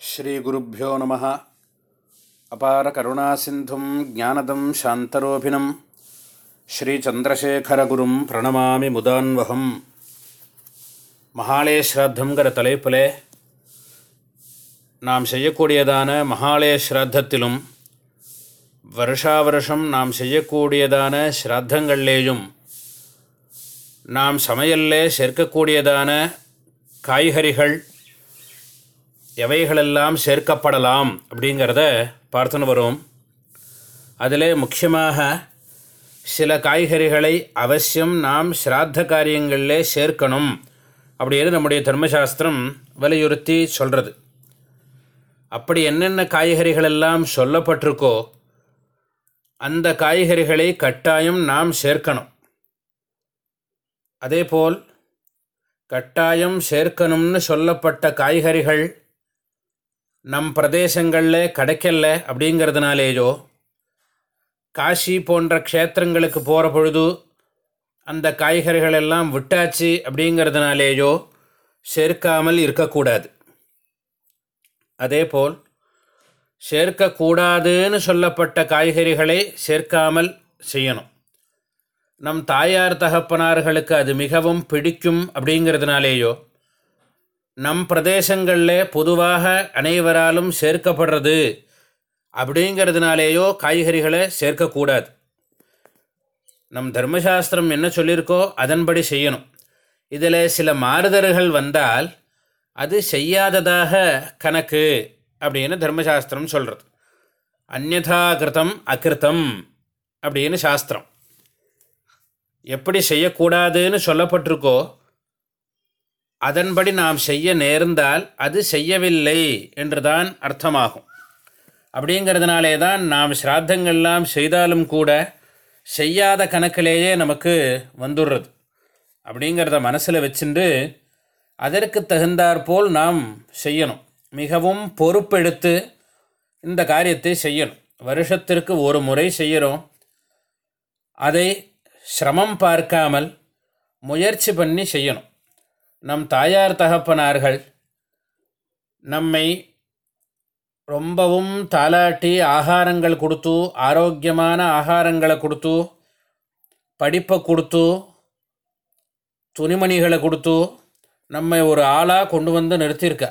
ஸ்ரீகுருப்போ நம. அபார கருணாசிந்தும் ஜானதம் சாந்தரூபிணம். ஸ்ரீச்சந்திரசேகரகுரும் பிரணமாமி முதான்வகம். மகாலய ஸ்ராத்தங்கிற தலைப்பில் நாம் செய்யக்கூடியதான மகாலய ஸ்ராத்தத்திலும் வருஷா வருஷம் நாம் செய்யக்கூடியதான ஸ்ராத்தங்கள்லேயும் நாம் சமையல்லே சேர்க்கக்கூடியதான காய்கறிகள் எவைகளெல்லாம் சேர்க்கப்படலாம் அப்படிங்கிறத பார்த்துன்னு வரும். அதில் முக்கியமாக சில காய்கறிகளை அவசியம் நாம் ஸ்ராத்த காரியங்களிலே சேர்க்கணும் அப்படின்னு நம்முடைய தர்மசாஸ்திரம் வலியுறுத்தி சொல்கிறது அப்படி என்னென்ன காய்கறிகளெல்லாம் சொல்லப்பட்டிருக்கோ அந்த காய்கறிகளை கட்டாயம் நாம் சேர்க்கணும். அதேபோல் கட்டாயம் சேர்க்கணும்னு சொல்லப்பட்ட காய்கறிகள் நம் பிரதேசங்களில் கிடைக்கல அப்படிங்கிறதுனாலேயோ காஷி போன்ற க்ஷேத்திரங்களுக்கு போகிற பொழுது அந்த காய்கறிகள் எல்லாம் விட்டாச்சு அப்படிங்கிறதுனாலேயோ சேர்க்காமல் இருக்கக்கூடாது. அதேபோல் சேர்க்கக்கூடாதுன்னு சொல்லப்பட்ட காய்கறிகளை சேர்க்காமல் செய்யணும். நம் தாயார் தகப்பனார்களுக்கு அது மிகவும் பிடிக்கும் அப்படிங்கிறதுனாலேயோ நம் பிரதேசங்களில் பொதுவாக அனைவராலும் சேர்க்கப்படுறது அப்படிங்கிறதுனாலேயோ காய்கறிகளை சேர்க்கக்கூடாது. நம் தர்மசாஸ்திரம் என்ன சொல்லியிருக்கோ அதன்படி செய்யணும். இதில் சில மாறுதல்கள் வந்தால் அது செய்யாததாக கணக்கு அப்படின்னு தர்மசாஸ்திரம் சொல்கிறது அந்நதா கிருத்தம் அகிருத்தம் அப்படின்னு சாஸ்திரம். எப்படி செய்யக்கூடாதுன்னு சொல்லப்பட்டிருக்கோ அதன்படி நாம் செய்ய நேர்ந்தால் அது செய்யவில்லை என்றுதான் அர்த்தமாகும். அப்படிங்கிறதுனாலே தான் நாம் ஸ்ராத்தங்கள்லாம் செய்தாலும் கூட செய்யாத கணக்கிலேயே நமக்கு வந்துடுறது. அப்படிங்கிறத மனசில் வச்சுட்டு அதற்கு தகுந்தாற்போல் நாம் செய்யணும். மிகவும் பொறுப்பெடுத்து இந்த காரியத்தை செய்யணும். வருஷத்திற்கு ஒரு முறை செய்கிறோம் அதை சிரமம் பார்க்காமல் முயற்சி பண்ணி செய்யணும். நம் தாயார் தகப்பனார்கள் நம்மை ரொம்பவும் தாலாட்டி ஆகாரங்கள் கொடுத்து ஆரோக்கியமான ஆகாரங்களை கொடுத்து படிப்பை கொடுத்து துணிமணிகளை கொடுத்து நம்மை ஒரு ஆளாக கொண்டு வந்து நிறுத்தியிருக்க.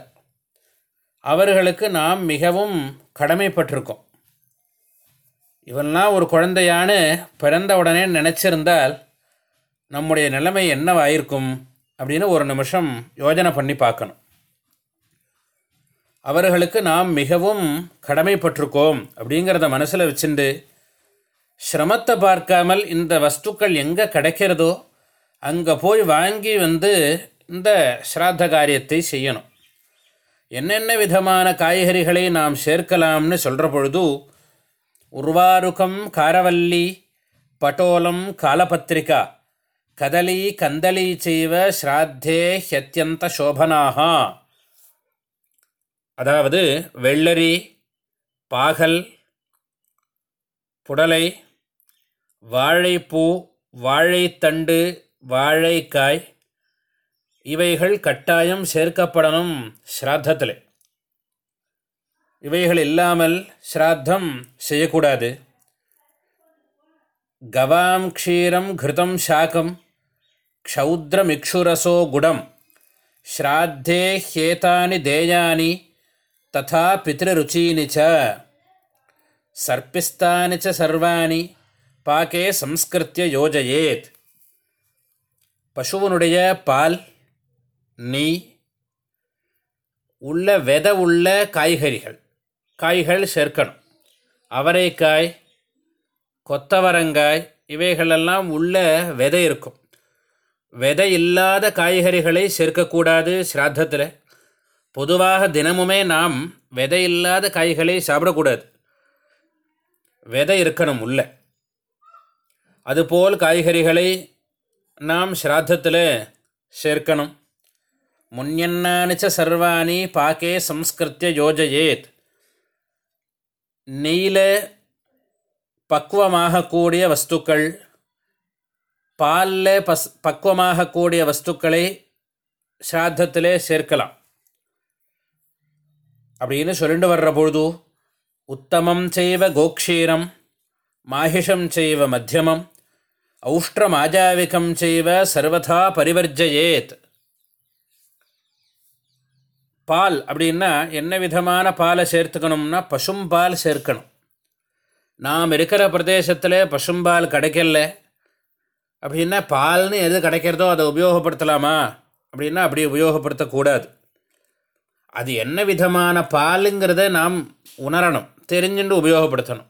அவர்களுக்கு நாம் மிகவும் கடமைப்பட்டிருக்கோம். இவெல்லாம் ஒரு குழந்தையான்னு பிறந்த உடனே நினச்சிருந்தால் நம்முடைய நிலைமை என்னவாயிருக்கும்? அப்படின்னு ஒரு நிமிஷம் யோஜனை பண்ணி பார்க்கணும். அவர்களுக்கு நாம் மிகவும் கடமைப்பட்டிருக்கோம் அப்படிங்கிறத மனசில் வச்சுண்டு சிரமத்தை பார்க்காமல் இந்த வஸ்துக்கள் எங்கே கிடைக்கிறதோ அங்கே போய் வாங்கி வந்து இந்த ஸ்ராத்த காரியத்தை செய்யணும். என்னென்ன விதமான காய்கறிகளை நாம் சேர்க்கலாம்னு சொல்கிற பொழுது உருவாருக்கம் காரவல்லி பட்டோலம் காலபத்திரிக்கா கதலி கந்தலி செய்வ ஸ்ராத்தே ஹியத்தியந்த சோபனாக அதாவது வெள்ளரி பாகல் புடலை வாழைப்பூ வாழைத்தண்டு வாழைக்காய் இவைகள் கட்டாயம் சேர்க்கப்படணும் ஸ்ராத்தத்தில். இவைகள் இல்லாமல் ஸ்ராத்தம் செய்யக்கூடாது. கவாம் க்ஷீரம் கிருதம் சாக்கம். க்ஷௌத்ரமிக்ஷுரசோ குடம். ஸ்ராத்தே ஹேதானி தேயானி ததா பிதருச்சீனி ச. சர்ப்பிஸ்தானி ச சர்வாணி பாக்கே சம்ஸ்கிருத்திய யோஜயேத். பசுவனுடைய பால் நீ உள்ள விதை உள்ள காய்கறிகள். காய்கள் சேர்க்கணும். அவரைக்காய் கொத்தவரங்காய் இவைகளெல்லாம் உள்ள விதை இருக்கும். விதை இல்லாத காய்கறிகளை சேர்க்கக்கூடாது ஸ்ராத்தத்தில் பொதுவாக தினமுமே நாம் விதை இல்லாத காய்களை சாப்பிடக்கூடாது. விதை இருக்கணும் உள்ள. அதுபோல் காய்கறிகளை நாம் ஸ்ராத்தத்தில் சேர்க்கணும். முன்யன்னானிச்ச சர்வாணி பாக்கே சம்ஸ்கிருத்திய யோஜயேத். நெய்யில் பக்குவமாகக்கூடிய வஸ்துக்கள் பாலில் பஸ் பக்குவமாகக்கூடிய வஸ்துக்களை ஸ்ராத்தத்திலே சேர்க்கலாம். அப்படின்னு சொல்லிட்டு வர்ற பொழுது உத்தமம் செய்வ கோக்ஷீரம் மாஹிஷம் செய்வ மத்தியமம் ஔஷ்ட்ரமாஜாவிகம் செய்வ சர்வதா பரிவர்ஜயேத். பால் அப்படின்னா என்ன விதமான பாலை சேர்த்துக்கணும்னா பசும்பால் சேர்க்கணும். நாம் இருக்கிற பிரதேசத்தில் பசும்பால் கிடைக்கல. அப்படின்னா பால்னு எது கிடைக்கிறதோ அதை உபயோகப்படுத்தலாமா? அப்படின்னா அப்படி உபயோகப்படுத்தக்கூடாது. அது என்ன விதமான பாலுங்கிறத நாம் உணரணும். தெரிஞ்சுட்டு உபயோகப்படுத்தணும்.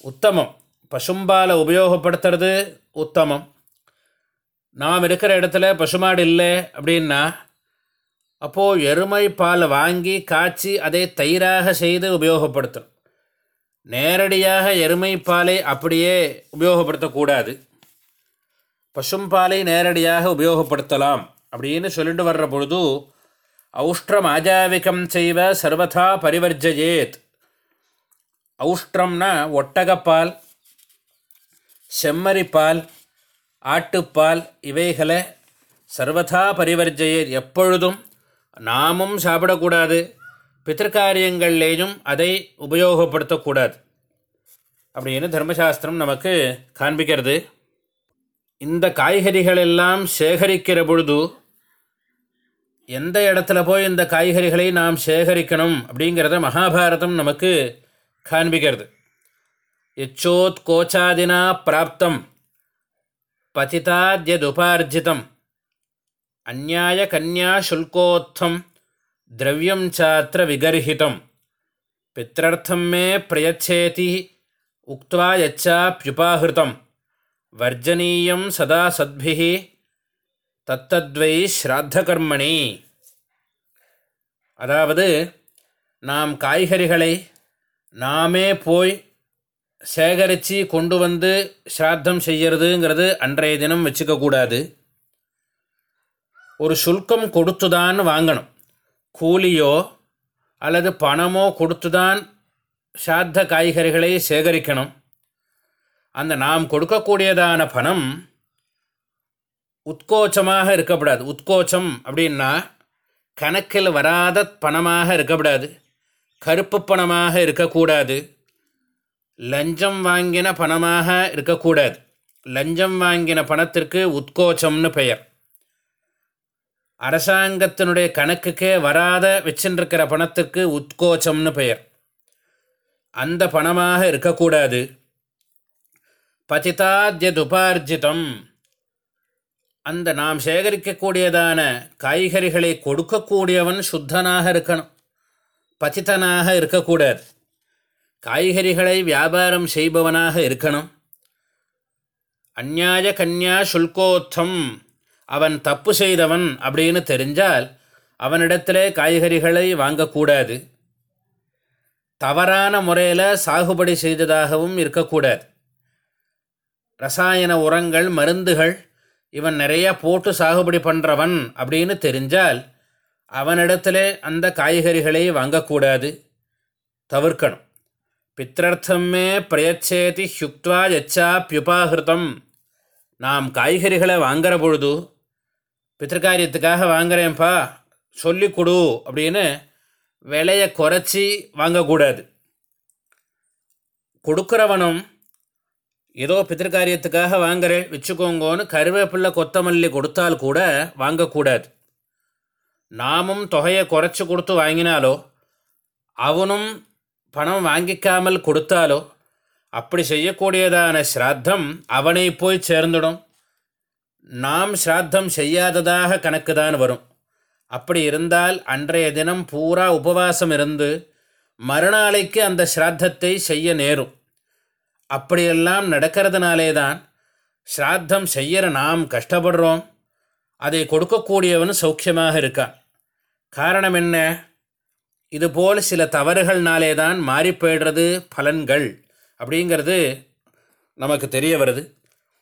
உத்தமம். பசும்பாலை உபயோகப்படுத்துறது உத்தமம். நாம் இருக்கிற இடத்துல பசுமாடு இல்லை அப்படின்னா அப்போது எருமை பால் வாங்கி காய்ச்சி அதை தயிராக செய்து உபயோகப்படுத்தணும். நேரடியாக எருமைப்பாலை அப்படியே உபயோகப்படுத்தக்கூடாது. பசும்பாலை நேரடியாக உபயோகப்படுத்தலாம் அப்படின்னு சொல்லிட்டு வர்ற பொழுது ஔஷ்டம் ஆஜாவிகம் செய்வ சர்வதா பரிவர்ஜயேத். ஔஷ்டம்னா ஒட்டகப்பால் செம்மறிப்பால் ஆட்டுப்பால் இவைகளை சர்வதா பரிவர்ஜயேத். எப்பொழுதும் நாமும் சாப்பிடக்கூடாது. பித்திருக்காரியங்கள்லேயும் அதை உபயோகப்படுத்தக்கூடாது. அப்படின்னு தர்மசாஸ்திரம் நமக்கு காண்பிக்கிறது. இந்த காய்கறிகள் எல்லாம் சேகரிக்கிற பொழுது எந்த இடத்துல போய் இந்த காய்கறிகளை நாம் சேகரிக்கணும் அப்படிங்கிறத மகாபாரதம் நமக்கு காண்பிக்கிறது. எச்சோத் கோச்சாதினா பிராப்தம் பதிதாத்யதுபார்ஜிதம் அந்நாய கன்யா சுல்கோத்தம் திரவியம் சாத்திர விகர்ஹிதம் பித்திரர்த்தம் மே பிரயச்சேதி உக்வா யச்சாப்யுபாஹிருதம் வர்ஜனீயம் சதா சத்பிஹி தத்தத்வை ஸ்ராத்தகர்மணி அதாவது நாம் காய்கறிகளை நாமே போய் சேகரித்து கொண்டு வந்து ஸ்ராத்தம் செய்யறதுங்கிறது அன்றைய தினம் வச்சுக்கக்கூடாது. ஒரு சுல்கம் கொடுத்து தான் வாங்கணும். கூலியோ அல்லது பணமோ கொடுத்து தான் சாத்த காய்கறிகளை சேகரிக்கணும். அந்த நாம் கொடுக்கக்கூடியதான பணம் உத்கோச்சமாக இருக்கக்கூடாது. உத்கோச்சம் அப்படின்னா கணக்கில் வராத பணமாக இருக்கக்கூடாது. கருப்பு பணமாக இருக்கக்கூடாது. லஞ்சம் வாங்கின பணமாக இருக்கக்கூடாது. லஞ்சம் வாங்கின பணத்திற்கு உத்கோச்சம்னு பெயர். அரசாங்கத்தினுடைய கணக்குக்கே வராத வச்சுருக்கிற பணத்துக்கு உத்கோச்சம்னு பெயர். அந்த பணமாக இருக்கக்கூடாது. பதிதாத்யதுபார்ஜிதம். அந்த நாம் சேகரிக்கக்கூடியதான காய்கறிகளை கொடுக்கக்கூடியவன் சுத்தனாக இருக்கணும். பதித்தனாக இருக்கக்கூடாது. காய்கறிகளை வியாபாரம் செய்பவனாக இருக்கணும். அந்நாய கன்யா சுல்கோத்தம். அவன் தப்பு செய்தவன் அப்படின்னு தெரிஞ்சால் அவனிடத்திலே காய்கறிகளை வாங்கக்கூடாது. தவறான முறையில் சாகுபடி செய்ததாகவும் இருக்கக்கூடாது. ரசாயன உரங்கள் மருந்துகள் இவன் நிறையா போட்டு சாகுபடி பண்ணுறவன் அப்படின்னு தெரிஞ்சால் அவனிடத்தில் அந்த காய்கறிகளை வாங்கக்கூடாது. தவிர்க்கணும். பித்திரர்த்தமே பிரயச்சேதி ஹுக்வா எச்சா பியுபாகிருதம். நாம் காய்கறிகளை வாங்குற பொழுது பித்திருக்காரியத்துக்காக வாங்குறேன்ப்பா சொல்லி கொடு அப்படின்னு விலையை குறைச்சி வாங்கக்கூடாது. கொடுக்குறவனும் ஏதோ பித்திருக்காரியத்துக்காக வாங்குறேன் வச்சுக்கோங்கன்னு கருவேப்பிள்ளை கொத்தமல்லி கொடுத்தால் கூட வாங்கக்கூடாது. நாமும் தொகையை குறைச்சி கொடுத்து வாங்கினாலோ அவனும் பணம் வாங்கிக்காமல் கொடுத்தாலோ அப்படி செய்யக்கூடியதான ஸ்ராத்தம் அவனை போய் சேர்ந்துடும். நாம் ஸ்ராத்தம் செய்யாததாக கணக்கு தான் வரும். அப்படி இருந்தால் அன்றைய தினம் பூரா உபவாசம் இருந்து மறுநாளைக்கு அந்த ஸ்ராத்தத்தை செய்ய நேரும். அப்படியெல்லாம் நடக்கிறதுனாலே தான் ஸ்ராத்தம் செய்கிற நாம் கஷ்டப்படுறோம். அதை கொடுக்கக்கூடியவன் சௌக்கியமாக இருக்கான். காரணம் என்ன? இதுபோல் சில தவறுகள்னாலே தான் மாறி போயிடுறது பலன்கள். அப்படிங்கிறது நமக்கு தெரிய வருது.